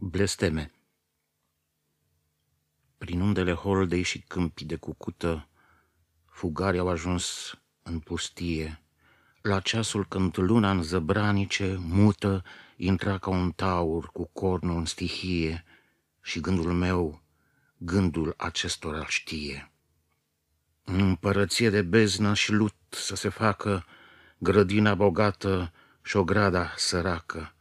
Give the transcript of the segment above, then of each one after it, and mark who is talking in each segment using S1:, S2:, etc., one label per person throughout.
S1: Blesteme Prin undele holdei și câmpii de cucută, Fugarii au ajuns în pustie. La ceasul când luna în zăbranice, mută, Intra ca un taur cu cornul în stihie, Și gândul meu, gândul acestora știe. În împărăție de beznă și lut să se facă Grădina bogată și o grada săracă,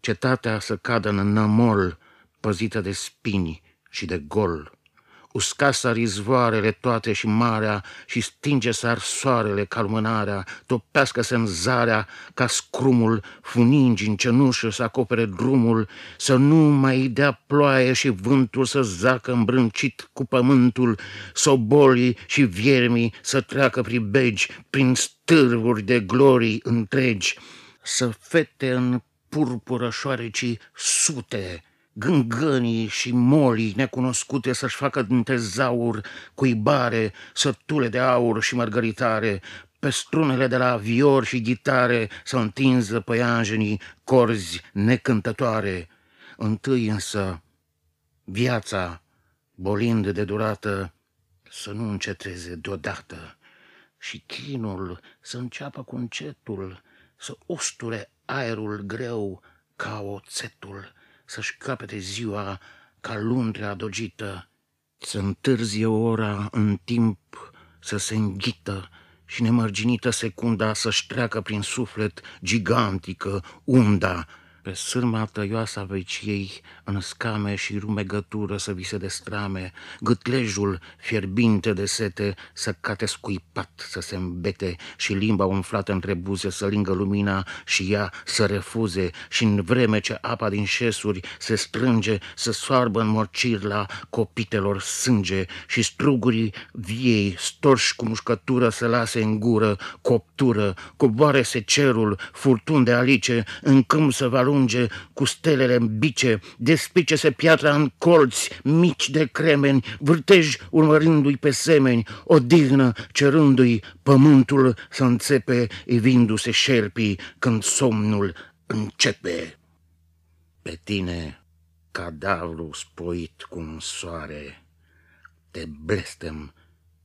S1: Cetatea să cadă în nămol, păzită de spini și de gol. Uscasa izvoarele toate și marea și stinge sar soarele ca lumânarea, topească-se în zarea ca scrumul, funingi în cenușă să acopere drumul, să nu mai dea ploaie și vântul să zacă îmbrâncit cu pământul, sobolii și viermii să treacă prin begi, prin stârvuri de glorii întregi, să fete în purpură șoarecii sute, gângănii și molii necunoscute să-și facă din tezaur cuibare, sătule de aur și mărgăritare, pe strunele de la vior și ghitare să întinză păianjenii corzi necântătoare. Întâi însă, viața, bolind de durată, să nu înceteze deodată și chinul să înceapă cu încetul, să usture aerul greu ca oțetul, să-și capete ziua ca lundrea dogită, să întârzie ora în timp să se înghită și nemărginită secunda să-și treacă prin suflet gigantică unda pe sârma tăioasă a veciei, în scame și rumegătură să vi se destrame, gâtlejul fierbinte de sete să cate scuipat, să se îmbete și limba umflată între buze să lingă lumina și ea să refuze și în vreme ce apa din șesuri se strânge să soarbă în morcir la copitelor sânge și strugurii viei storși cu mușcătură să lase în gură coptură, coboare-se cerul, furtun de alice, în câmp să va alunge cu stelele în bice, despice-se piatra în colți mici de cremeni, vârtej urmărindu-i pe semeni, odihnă cerându-i pământul să înțepe, evindu-se șerpii când somnul începe. Pe tine, cadavru spoit cu un soare, te blestem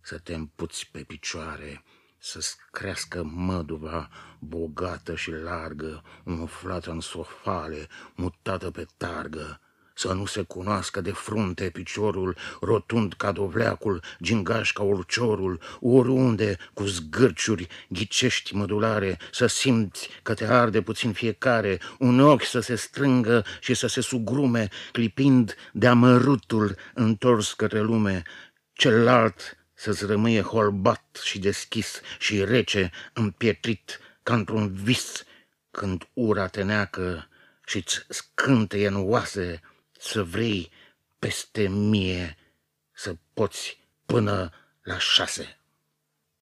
S1: să te împuți pe picioare, să-ți crească măduva bogată și largă, umflată în sofale, mutată pe targă, să nu se cunoască de frunte piciorul, rotund ca dovleacul, gingaș ca urciorul, oriunde cu zgârciuri ghicești mădulare, să simți că te arde puțin fiecare, un ochi să se strângă și să se sugrume, clipind de amărutul întors către lume, celălalt să-ți rămâie holbat și deschis și rece, împietrit ca într-un vis, când ura te neacă și-ți scânteie în oase, să vrei peste mie să poți până la șase.